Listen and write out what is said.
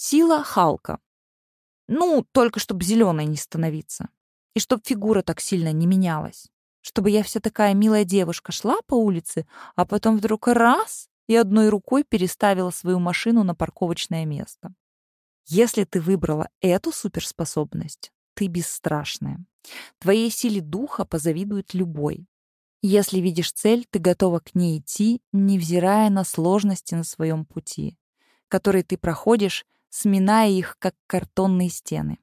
Сила Халка. Ну, только чтобы зеленой не становиться. И чтобы фигура так сильно не менялась. Чтобы я вся такая милая девушка шла по улице, а потом вдруг раз и одной рукой переставила свою машину на парковочное место. Если ты выбрала эту суперспособность, ты бесстрашная. Твоей силе духа позавидует любой. Если видишь цель, ты готова к ней идти, невзирая на сложности на своем пути, которые ты проходишь, сминая их, как картонные стены.